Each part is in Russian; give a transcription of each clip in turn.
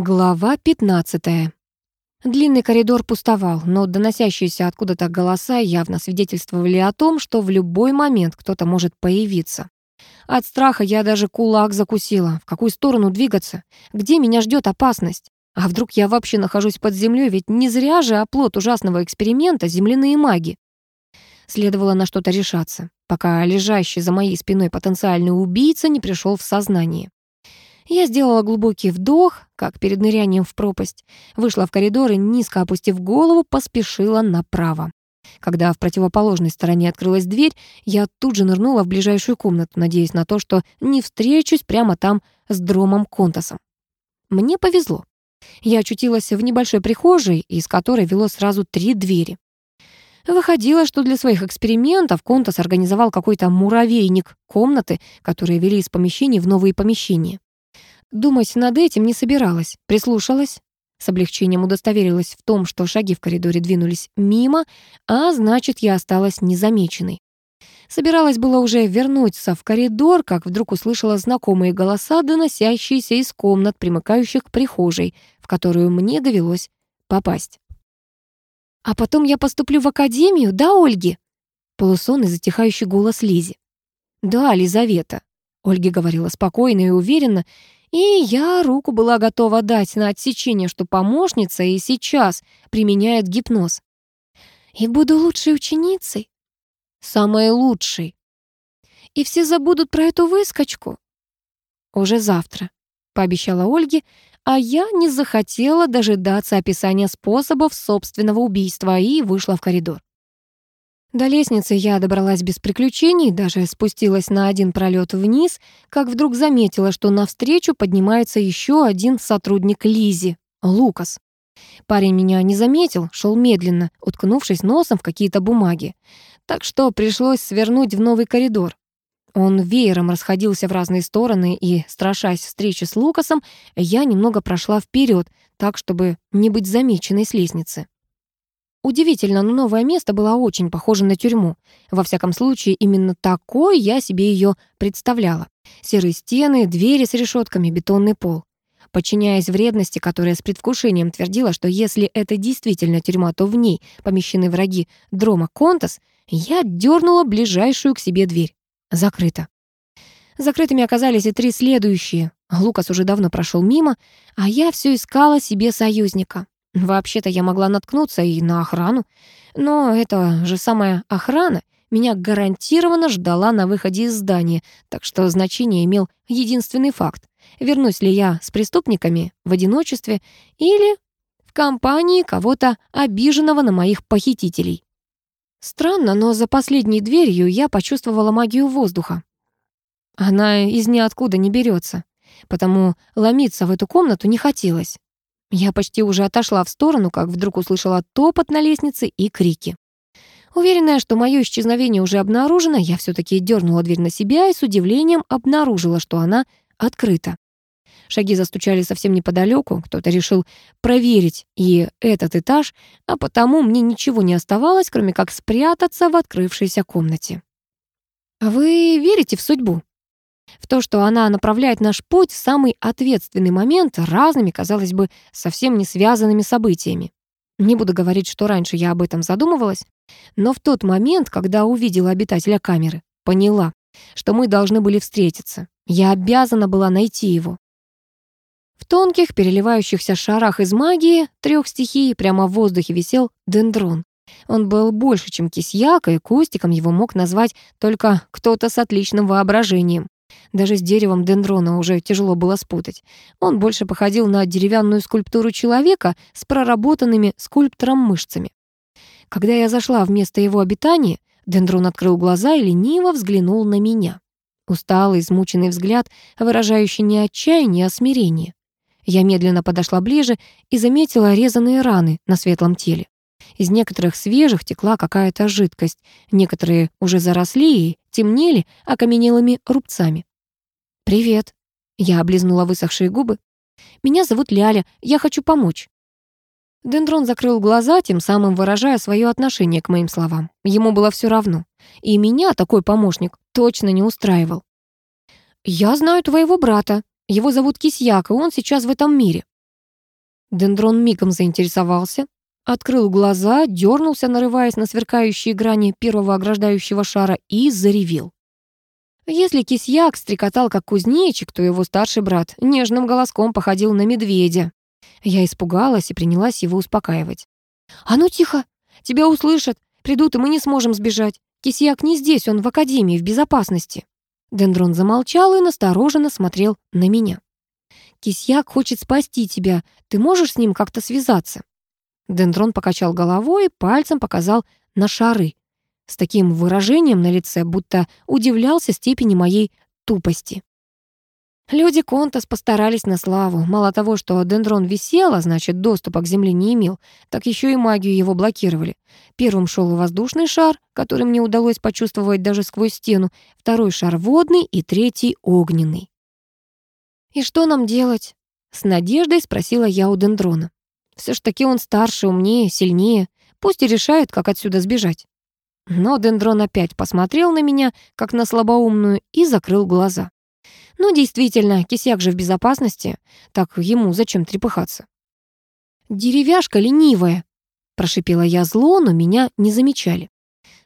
Глава 15. Длинный коридор пустовал, но доносящиеся откуда-то голоса явно свидетельствовали о том, что в любой момент кто-то может появиться. От страха я даже кулак закусила. В какую сторону двигаться? Где меня ждет опасность? А вдруг я вообще нахожусь под землей, ведь не зря же оплот ужасного эксперимента земляные маги. Следовало на что-то решаться, пока лежащий за моей спиной потенциальный убийца не пришел в сознание. Я сделала глубокий вдох, как перед нырянием в пропасть, вышла в коридор и, низко опустив голову, поспешила направо. Когда в противоположной стороне открылась дверь, я тут же нырнула в ближайшую комнату, надеясь на то, что не встречусь прямо там с Дромом Контасом. Мне повезло. Я очутилась в небольшой прихожей, из которой вело сразу три двери. Выходило, что для своих экспериментов Контас организовал какой-то муравейник комнаты, которые вели из помещений в новые помещения. Думать над этим не собиралась, прислушалась. С облегчением удостоверилась в том, что шаги в коридоре двинулись мимо, а значит, я осталась незамеченной. Собиралась было уже вернуться в коридор, как вдруг услышала знакомые голоса, доносящиеся из комнат, примыкающих к прихожей, в которую мне довелось попасть. «А потом я поступлю в академию, да, Ольги?» Полусонный затихающий голос Лизи. «Да, Лизавета», — Ольга говорила спокойно и уверенно, и я руку была готова дать на отсечение, что помощница и сейчас применяет гипноз. И буду лучшей ученицей. Самой лучшей. И все забудут про эту выскочку. Уже завтра, пообещала Ольге, а я не захотела дожидаться описания способов собственного убийства и вышла в коридор. До лестницы я добралась без приключений, даже спустилась на один пролет вниз, как вдруг заметила, что навстречу поднимается еще один сотрудник Лизи, Лукас. Парень меня не заметил, шел медленно, уткнувшись носом в какие-то бумаги. Так что пришлось свернуть в новый коридор. Он веером расходился в разные стороны, и, страшась встречи с Лукасом, я немного прошла вперед, так, чтобы не быть замеченной с лестницы. Удивительно, но новое место было очень похоже на тюрьму. Во всяком случае, именно такой я себе ее представляла. Серые стены, двери с решетками, бетонный пол. Подчиняясь вредности, которая с предвкушением твердила, что если это действительно тюрьма, то в ней помещены враги Дрома Контас, я дернула ближайшую к себе дверь. Закрыто. Закрытыми оказались и три следующие. Лукас уже давно прошел мимо, а я все искала себе союзника. Вообще-то я могла наткнуться и на охрану, но эта же самая охрана меня гарантированно ждала на выходе из здания, так что значение имел единственный факт. Вернусь ли я с преступниками в одиночестве или в компании кого-то обиженного на моих похитителей. Странно, но за последней дверью я почувствовала магию воздуха. Она из ниоткуда не берется, потому ломиться в эту комнату не хотелось. Я почти уже отошла в сторону, как вдруг услышала топот на лестнице и крики. Уверенная, что мое исчезновение уже обнаружено, я все таки дернула дверь на себя и с удивлением обнаружила, что она открыта. Шаги застучали совсем неподалеку, кто-то решил проверить и этот этаж, а потому мне ничего не оставалось, кроме как спрятаться в открывшейся комнате. «А «Вы верите в судьбу?» В то, что она направляет наш путь в самый ответственный момент разными, казалось бы, совсем не связанными событиями. Не буду говорить, что раньше я об этом задумывалась, но в тот момент, когда увидела обитателя камеры, поняла, что мы должны были встретиться. Я обязана была найти его. В тонких, переливающихся шарах из магии трех стихий прямо в воздухе висел дендрон. Он был больше, чем кисьяк, и кустиком его мог назвать только кто-то с отличным воображением. Даже с деревом дендрона уже тяжело было спутать. Он больше походил на деревянную скульптуру человека с проработанными скульптором мышцами. Когда я зашла в место его обитания, дендрон открыл глаза и лениво взглянул на меня. Усталый, измученный взгляд, выражающий не отчаяние, а смирение. Я медленно подошла ближе и заметила резаные раны на светлом теле. Из некоторых свежих текла какая-то жидкость, некоторые уже заросли и темнели окаменелыми рубцами. «Привет», — я облизнула высохшие губы. «Меня зовут Ляля, я хочу помочь». Дендрон закрыл глаза, тем самым выражая свое отношение к моим словам. Ему было все равно. И меня такой помощник точно не устраивал. «Я знаю твоего брата. Его зовут Кисьяк, и он сейчас в этом мире». Дендрон мигом заинтересовался, открыл глаза, дернулся, нарываясь на сверкающие грани первого ограждающего шара и заревел. Если кисьяк стрекотал как кузнечик, то его старший брат нежным голоском походил на медведя. Я испугалась и принялась его успокаивать. «А ну тихо! Тебя услышат! Придут, и мы не сможем сбежать! Кисьяк не здесь, он в академии, в безопасности!» Дендрон замолчал и настороженно смотрел на меня. «Кисьяк хочет спасти тебя. Ты можешь с ним как-то связаться?» Дендрон покачал головой и пальцем показал на шары, с таким выражением на лице, будто удивлялся степени моей тупости. Люди Контас постарались на славу. Мало того, что дендрон висел, а значит, доступа к земле не имел, так еще и магию его блокировали. Первым шел воздушный шар, который мне удалось почувствовать даже сквозь стену, второй шар водный и третий огненный. «И что нам делать?» — с надеждой спросила я у дендрона. Все ж таки он старше, умнее, сильнее. Пусть и решает, как отсюда сбежать. Но дендрон опять посмотрел на меня, как на слабоумную, и закрыл глаза. Ну, действительно, кисяк же в безопасности, так ему зачем трепыхаться? «Деревяшка ленивая», — прошипела я зло, но меня не замечали.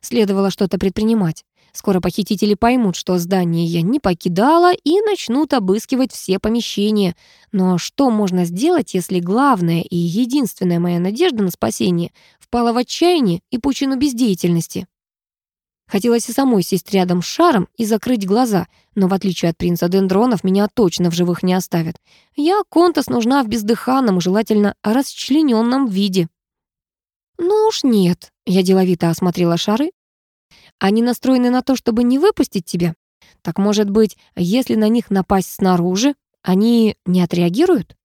Следовало что-то предпринимать. Скоро похитители поймут, что здание я не покидала и начнут обыскивать все помещения. Но что можно сделать, если главная и единственная моя надежда на спасение впала в отчаяние и пучину бездеятельности? Хотелось и самой сесть рядом с шаром и закрыть глаза, но в отличие от принца Дендронов, меня точно в живых не оставят. Я, Контас, нужна в бездыханном, желательно расчлененном виде. «Ну уж нет», — я деловито осмотрела шары. «Они настроены на то, чтобы не выпустить тебя? Так, может быть, если на них напасть снаружи, они не отреагируют?»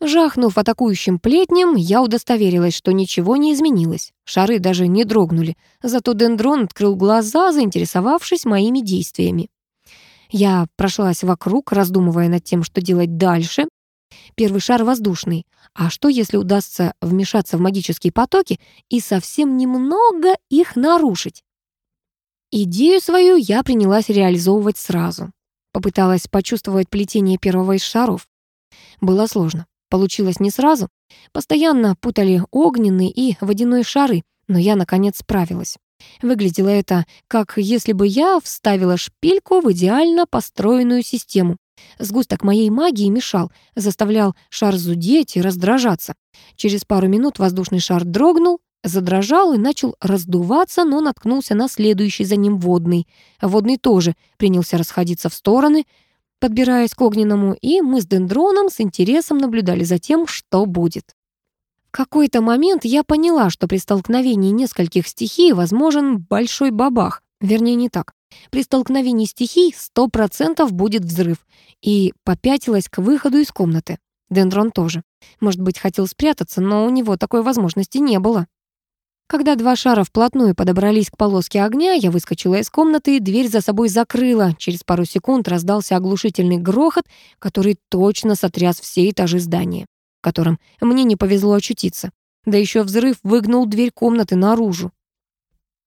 Жахнув атакующим плетнем, я удостоверилась, что ничего не изменилось. Шары даже не дрогнули, зато дендрон открыл глаза, заинтересовавшись моими действиями. Я прошлась вокруг, раздумывая над тем, что делать дальше. Первый шар воздушный. А что, если удастся вмешаться в магические потоки и совсем немного их нарушить? Идею свою я принялась реализовывать сразу. Попыталась почувствовать плетение первого из шаров. Было сложно. Получилось не сразу. Постоянно путали огненный и водяной шары, но я, наконец, справилась. Выглядело это, как если бы я вставила шпильку в идеально построенную систему. Сгусток моей магии мешал, заставлял шар зудеть и раздражаться. Через пару минут воздушный шар дрогнул, задрожал и начал раздуваться, но наткнулся на следующий за ним водный. Водный тоже принялся расходиться в стороны, подбираясь к огненному, и мы с дендроном с интересом наблюдали за тем, что будет. В какой-то момент я поняла, что при столкновении нескольких стихий возможен большой бабах. Вернее, не так. При столкновении стихий 100% будет взрыв. И попятилась к выходу из комнаты. Дендрон тоже. Может быть, хотел спрятаться, но у него такой возможности не было. Когда два шара вплотную подобрались к полоске огня, я выскочила из комнаты и дверь за собой закрыла. Через пару секунд раздался оглушительный грохот, который точно сотряс все этажи здания, в котором мне не повезло очутиться. Да еще взрыв выгнул дверь комнаты наружу.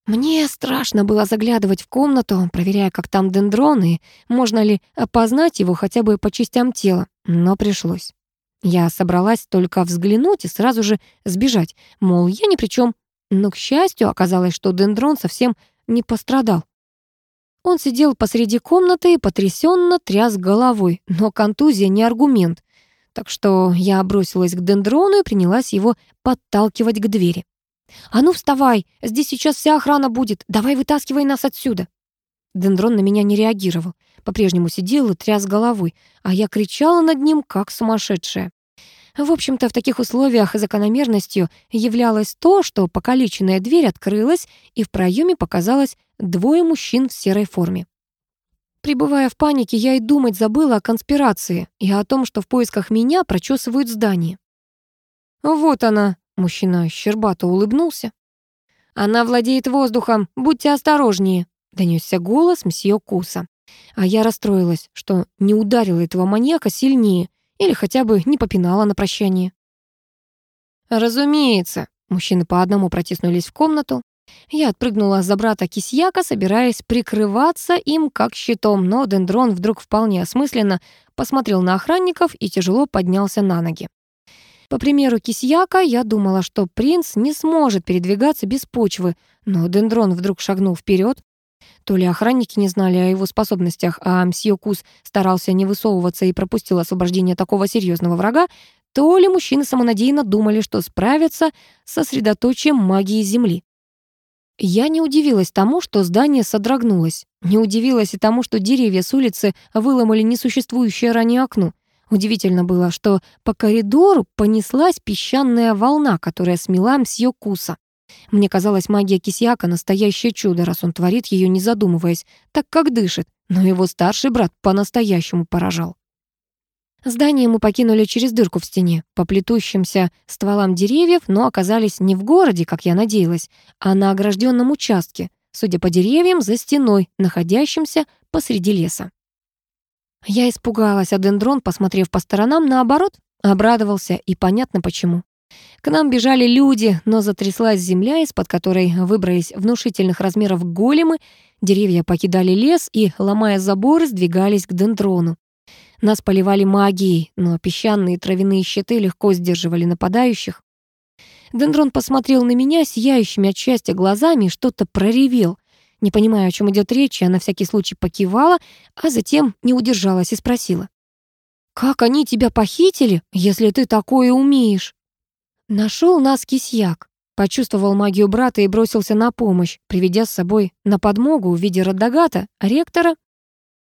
Мне страшно было заглядывать в комнату, проверяя, как там дендрон, и можно ли опознать его хотя бы по частям тела, но пришлось. Я собралась только взглянуть и сразу же сбежать, мол, я ни при чем, но, к счастью, оказалось, что дендрон совсем не пострадал. Он сидел посреди комнаты и потрясенно тряс головой, но контузия не аргумент. Так что я бросилась к дендрону и принялась его подталкивать к двери. «А ну вставай, здесь сейчас вся охрана будет, давай вытаскивай нас отсюда!» Дендрон на меня не реагировал, по-прежнему сидел и тряс головой, а я кричала над ним, как сумасшедшая. В общем-то, в таких условиях закономерностью являлось то, что покалеченная дверь открылась, и в проеме показалось двое мужчин в серой форме. Прибывая в панике, я и думать забыла о конспирации и о том, что в поисках меня прочесывают здание. «Вот она», — мужчина щербато улыбнулся. «Она владеет воздухом, будьте осторожнее», — донесся голос мсье Куса. А я расстроилась, что не ударила этого маньяка сильнее, или хотя бы не попинала на прощание. «Разумеется», — мужчины по одному протиснулись в комнату. Я отпрыгнула за брата Кисьяка, собираясь прикрываться им как щитом, но Дендрон вдруг вполне осмысленно посмотрел на охранников и тяжело поднялся на ноги. По примеру кисьяка, я думала, что принц не сможет передвигаться без почвы, но дендрон вдруг шагнул вперед. То ли охранники не знали о его способностях, а мсье Кус старался не высовываться и пропустил освобождение такого серьезного врага, то ли мужчины самонадеянно думали, что справятся с сосредоточием магии Земли. Я не удивилась тому, что здание содрогнулось. Не удивилась и тому, что деревья с улицы выломали несуществующее ранее окно. Удивительно было, что по коридору понеслась песчаная волна, которая смела мсье Куса. Мне казалось, магия Кисьяка — настоящее чудо, раз он творит ее, не задумываясь, так как дышит, но его старший брат по-настоящему поражал. Здание мы покинули через дырку в стене, по плетущимся стволам деревьев, но оказались не в городе, как я надеялась, а на огражденном участке, судя по деревьям, за стеной, находящимся посреди леса. Я испугалась, а дендрон, посмотрев по сторонам, наоборот, обрадовался, и понятно почему. К нам бежали люди, но затряслась земля, из-под которой выбрались внушительных размеров големы, деревья покидали лес и, ломая заборы, сдвигались к дендрону. Нас поливали магией, но песчаные травяные щиты легко сдерживали нападающих. Дендрон посмотрел на меня сияющими от счастья глазами и что-то проревел. Не понимая, о чем идет речь, я на всякий случай покивала, а затем не удержалась и спросила. «Как они тебя похитили, если ты такое умеешь?» Нашел нас кисьяк. Почувствовал магию брата и бросился на помощь, приведя с собой на подмогу в виде Радагата, ректора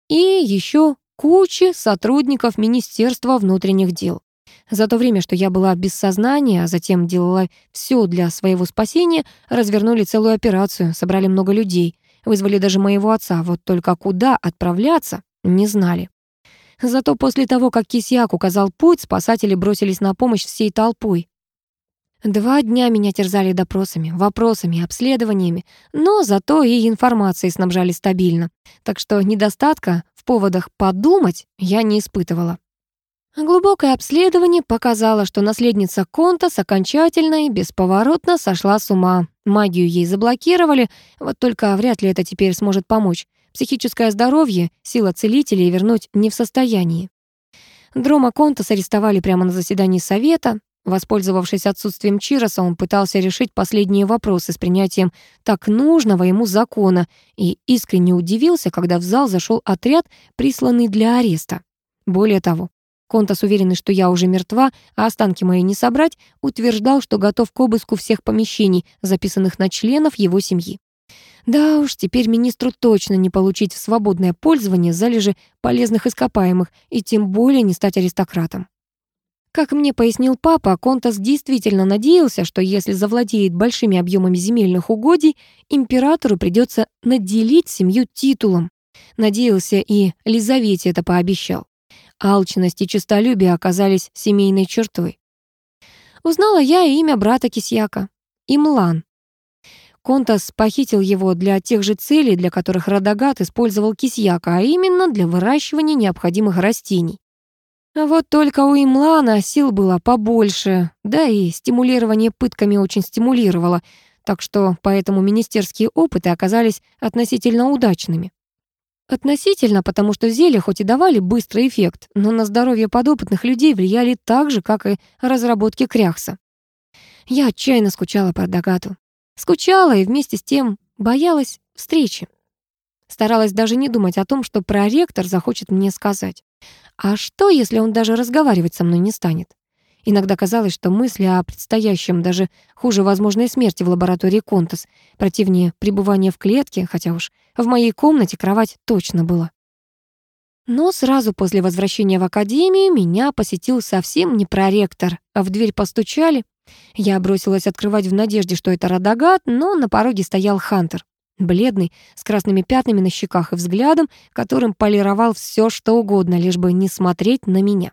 и еще кучи сотрудников Министерства внутренних дел. За то время, что я была без сознания, а затем делала все для своего спасения, развернули целую операцию, собрали много людей, вызвали даже моего отца, вот только куда отправляться, не знали. Зато после того, как Кисьяк указал путь, спасатели бросились на помощь всей толпой. Два дня меня терзали допросами, вопросами, обследованиями, но зато и информацией снабжали стабильно. Так что недостатка в поводах подумать я не испытывала. Глубокое обследование показало, что наследница Контас окончательно и бесповоротно сошла с ума. Магию ей заблокировали, вот только вряд ли это теперь сможет помочь. Психическое здоровье, сила целителей вернуть не в состоянии. Дрома Контас арестовали прямо на заседании совета. Воспользовавшись отсутствием Чироса, он пытался решить последние вопросы с принятием так нужного ему закона и искренне удивился, когда в зал зашел отряд, присланный для ареста. Более того, Контас, уверенный, что я уже мертва, а останки мои не собрать, утверждал, что готов к обыску всех помещений, записанных на членов его семьи. Да уж, теперь министру точно не получить в свободное пользование залежи полезных ископаемых и тем более не стать аристократом. Как мне пояснил папа, Контас действительно надеялся, что если завладеет большими объемами земельных угодий, императору придется наделить семью титулом. Надеялся и Лизавете это пообещал. Алчность и честолюбие оказались семейной чертой. Узнала я имя брата Кисьяка — Имлан. Контас похитил его для тех же целей, для которых Радагат использовал Кисьяка, а именно для выращивания необходимых растений. Вот только у Имлана сил было побольше, да и стимулирование пытками очень стимулировало, так что поэтому министерские опыты оказались относительно удачными. Относительно, потому что зелья хоть и давали быстрый эффект, но на здоровье подопытных людей влияли так же, как и разработки Кряхса. Я отчаянно скучала по Дагату. Скучала и вместе с тем боялась встречи. Старалась даже не думать о том, что проректор захочет мне сказать. А что, если он даже разговаривать со мной не станет? Иногда казалось, что мысли о предстоящем даже хуже возможной смерти в лаборатории Контас, противнее пребывания в клетке, хотя уж в моей комнате кровать точно была. Но сразу после возвращения в академию меня посетил совсем не проректор, а в дверь постучали. Я бросилась открывать в надежде, что это Радагат, но на пороге стоял Хантер. Бледный, с красными пятнами на щеках и взглядом, которым полировал все, что угодно, лишь бы не смотреть на меня.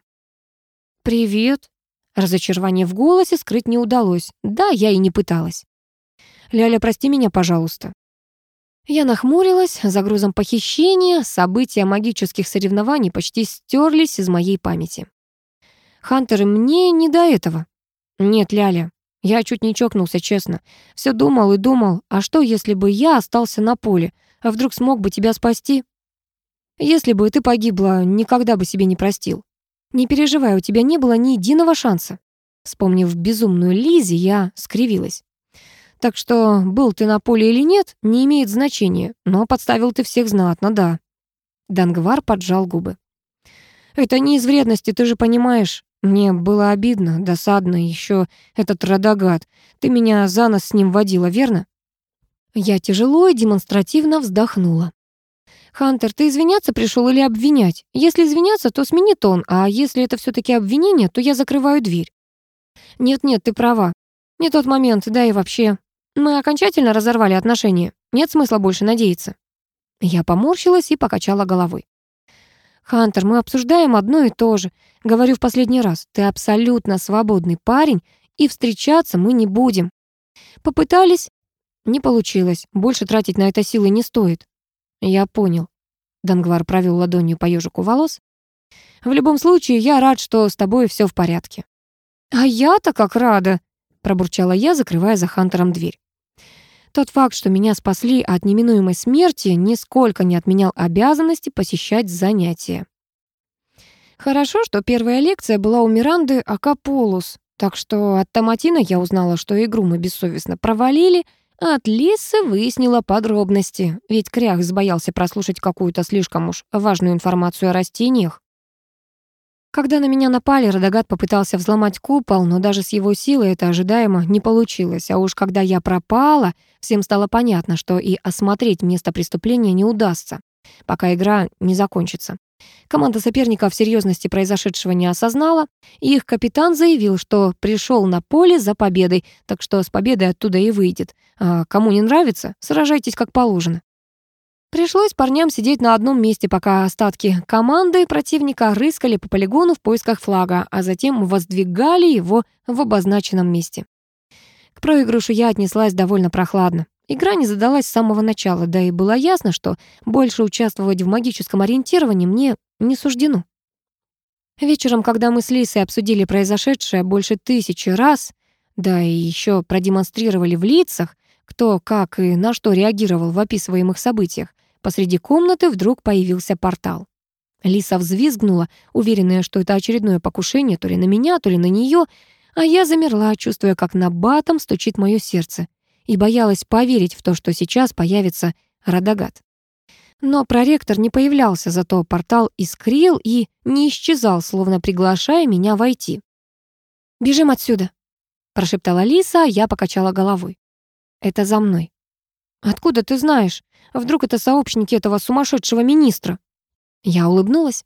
«Привет». Разочарование в голосе скрыть не удалось. Да, я и не пыталась. «Ляля, прости меня, пожалуйста». Я нахмурилась, за грузом похищения события магических соревнований почти стерлись из моей памяти. Хантер, мне не до этого. Нет, Ляля, я чуть не чокнулся, честно. Все думал и думал, а что, если бы я остался на поле? А вдруг смог бы тебя спасти? Если бы ты погибла, никогда бы себе не простил. Не переживай, у тебя не было ни единого шанса. Вспомнив безумную Лизи, я скривилась. Так что, был ты на поле или нет, не имеет значения, но подставил ты всех знатно, да. Дангвар поджал губы. Это не из вредности, ты же понимаешь. Мне было обидно, досадно, еще этот Радагат. Ты меня за нос с ним водила, верно? Я тяжело и демонстративно вздохнула. «Хантер, ты извиняться пришел или обвинять? Если извиняться, то смени тон, а если это все таки обвинение, то я закрываю дверь». «Нет-нет, ты права. Не тот момент, да и вообще. Мы окончательно разорвали отношения. Нет смысла больше надеяться». Я поморщилась и покачала головой. «Хантер, мы обсуждаем одно и то же. Говорю в последний раз, ты абсолютно свободный парень, и встречаться мы не будем. Попытались? Не получилось. Больше тратить на это силы не стоит. Я понял. Дангвар провел ладонью по ежику волос. В любом случае, я рад, что с тобой все в порядке. А я-то как рада, пробурчала я, закрывая за Хантером дверь. Тот факт, что меня спасли от неминуемой смерти, нисколько не отменял обязанности посещать занятия. Хорошо, что первая лекция была у Миранды Акаполус, так что от Томатина я узнала, что игру мы бессовестно провалили, а от Лисы выяснила подробности, ведь Крях боялся прослушать какую-то слишком уж важную информацию о растениях. Когда на меня напали, Радагат попытался взломать купол, но даже с его силой это ожидаемо не получилось. А уж когда я пропала, всем стало понятно, что и осмотреть место преступления не удастся, пока игра не закончится. Команда соперников серьезности произошедшего не осознала, и их капитан заявил, что пришел на поле за победой, так что с победой оттуда и выйдет. А кому не нравится, сражайтесь как положено. Пришлось парням сидеть на одном месте, пока остатки команды противника рыскали по полигону в поисках флага, а затем воздвигали его в обозначенном месте. К проигрышу я отнеслась довольно прохладно. Игра не задалась с самого начала, да и было ясно, что больше участвовать в магическом ориентировании мне не суждено. Вечером, когда мы с Лисой обсудили произошедшее больше тысячи раз, да и еще продемонстрировали в лицах, кто, как и на что реагировал в описываемых событиях, Посреди комнаты вдруг появился портал. Лиса взвизгнула, уверенная, что это очередное покушение то ли на меня, то ли на нее, а я замерла, чувствуя, как на батом стучит мое сердце, и боялась поверить в то, что сейчас появится Радагат. Но проректор не появлялся, зато портал искрил и не исчезал, словно приглашая меня войти. «Бежим отсюда», — прошептала Лиса, а я покачала головой. «Это за мной». «Откуда ты знаешь? Вдруг это сообщники этого сумасшедшего министра?» Я улыбнулась.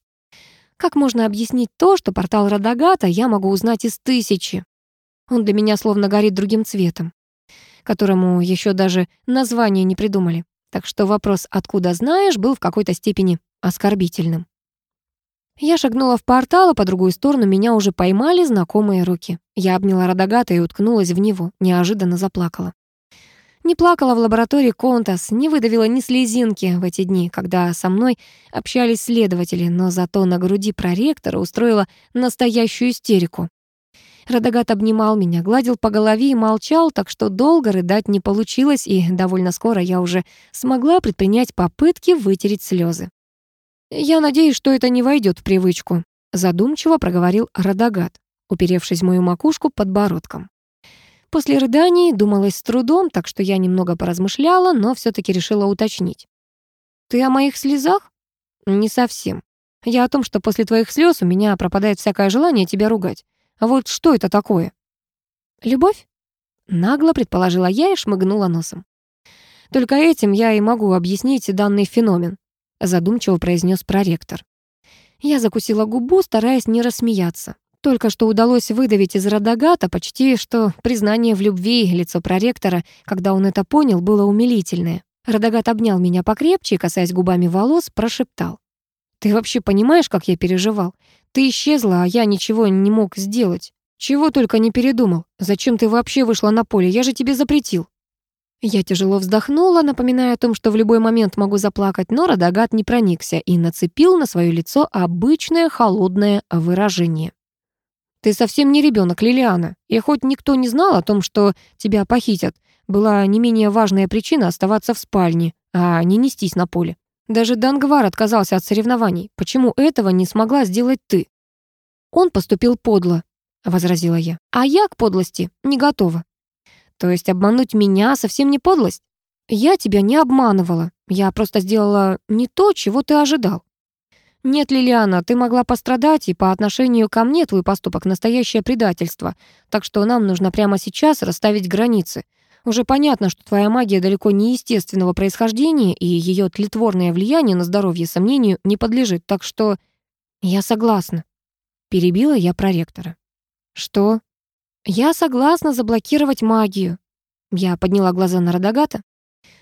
Как можно объяснить то, что портал Радагата я могу узнать из тысячи? Он для меня словно горит другим цветом, которому еще даже название не придумали. Так что вопрос «откуда знаешь» был в какой-то степени оскорбительным. Я шагнула в портал, а по другую сторону меня уже поймали знакомые руки. Я обняла Радагата и уткнулась в него, неожиданно заплакала. Не плакала в лаборатории Контас, не выдавила ни слезинки в эти дни, когда со мной общались следователи, но зато на груди проректора устроила настоящую истерику. Радагат обнимал меня, гладил по голове и молчал, так что долго рыдать не получилось, и довольно скоро я уже смогла предпринять попытки вытереть слезы. «Я надеюсь, что это не войдет в привычку», задумчиво проговорил Радагат, уперевшись мою макушку подбородком. После рыданий думалось с трудом, так что я немного поразмышляла, но все таки решила уточнить. «Ты о моих слезах?» «Не совсем. Я о том, что после твоих слез у меня пропадает всякое желание тебя ругать. А вот что это такое?» «Любовь?» Нагло предположила я и шмыгнула носом. «Только этим я и могу объяснить данный феномен», задумчиво произнес проректор. Я закусила губу, стараясь не рассмеяться. Только что удалось выдавить из Радагата почти что признание в любви лицо проректора, когда он это понял, было умилительное. Радагат обнял меня покрепче и, касаясь губами волос, прошептал. «Ты вообще понимаешь, как я переживал? Ты исчезла, а я ничего не мог сделать. Чего только не передумал. Зачем ты вообще вышла на поле? Я же тебе запретил». Я тяжело вздохнула, напоминая о том, что в любой момент могу заплакать, но Радагат не проникся и нацепил на свое лицо обычное холодное выражение. Ты совсем не ребенок, Лилиана. И хоть никто не знал о том, что тебя похитят, была не менее важная причина оставаться в спальне, а не нестись на поле. Даже Дангвар отказался от соревнований. Почему этого не смогла сделать ты? Он поступил подло, возразила я. «А я к подлости не готова». «То есть обмануть меня совсем не подлость?» «Я тебя не обманывала. Я просто сделала не то, чего ты ожидал». «Нет, Лилиана, ты могла пострадать, и по отношению ко мне твой поступок — настоящее предательство. Так что нам нужно прямо сейчас расставить границы. Уже понятно, что твоя магия далеко не естественного происхождения, и ее тлетворное влияние на здоровье сомнению не подлежит. Так что я согласна». Перебила я проректора. «Что?» «Я согласна заблокировать магию». Я подняла глаза на Радагата.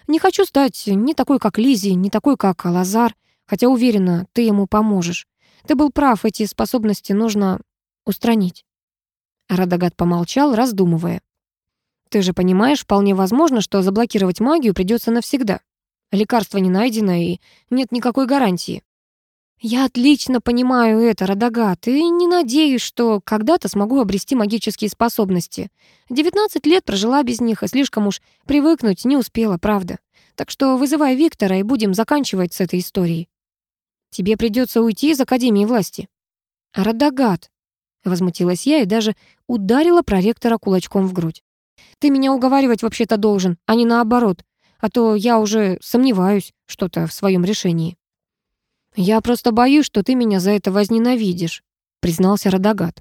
«Не хочу стать не такой, как Лизи, не такой, как Лазар, хотя уверена, ты ему поможешь. Ты был прав, эти способности нужно устранить». Радагат помолчал, раздумывая. «Ты же понимаешь, вполне возможно, что заблокировать магию придется навсегда. Лекарство не найдено, и нет никакой гарантии. «Я отлично понимаю это, Радагат, и не надеюсь, что когда-то смогу обрести магические способности. 19 лет прожила без них, и слишком уж привыкнуть не успела, правда. Так что вызывай Виктора, и будем заканчивать с этой историей. Тебе придется уйти из Академии власти». «Радагат», — возмутилась я и даже ударила проректора кулачком в грудь. «Ты меня уговаривать вообще-то должен, а не наоборот, а то я уже сомневаюсь что-то в своем решении». «Я просто боюсь, что ты меня за это возненавидишь», — признался Радагат.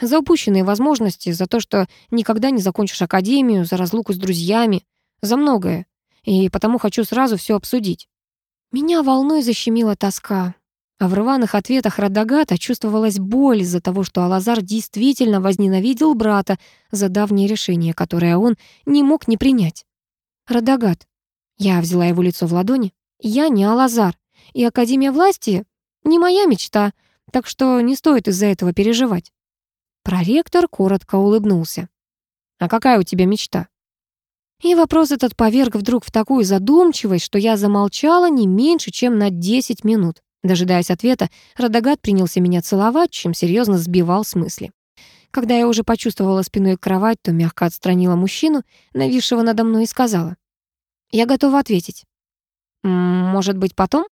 «За упущенные возможности, за то, что никогда не закончишь академию, за разлуку с друзьями, за многое. И потому хочу сразу все обсудить». Меня волной защемила тоска. А в рваных ответах Радагата чувствовалась боль из-за того, что Алазар действительно возненавидел брата за давнее решение, которое он не мог не принять. «Радагат», я взяла его лицо в ладони, «я не Алазар и Академия власти не моя мечта, так что не стоит из-за этого переживать». Проректор коротко улыбнулся. «А какая у тебя мечта?» И вопрос этот поверг вдруг в такую задумчивость, что я замолчала не меньше, чем на 10 минут. Дожидаясь ответа, Радагат принялся меня целовать, чем серьезно сбивал с мысли. Когда я уже почувствовала спиной кровать, то мягко отстранила мужчину, нависшего надо мной, и сказала. «Я готова ответить». «Может быть, потом?»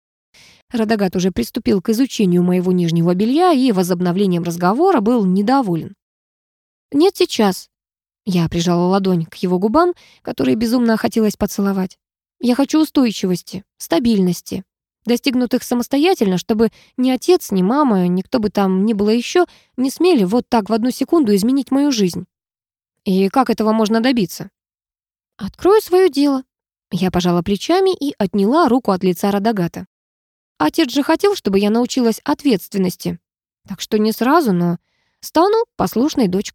Радагат уже приступил к изучению моего нижнего белья и возобновлением разговора был недоволен. «Нет, сейчас». Я прижала ладонь к его губам, которые безумно хотелось поцеловать. «Я хочу устойчивости, стабильности, достигнутых самостоятельно, чтобы ни отец, ни мама, никто бы там ни было еще, не смели вот так в одну секунду изменить мою жизнь. И как этого можно добиться? Открою свое дело. Я пожала плечами и отняла руку от лица Радагата. Отец же хотел, чтобы я научилась ответственности. Так что не сразу, но стану послушной дочкой.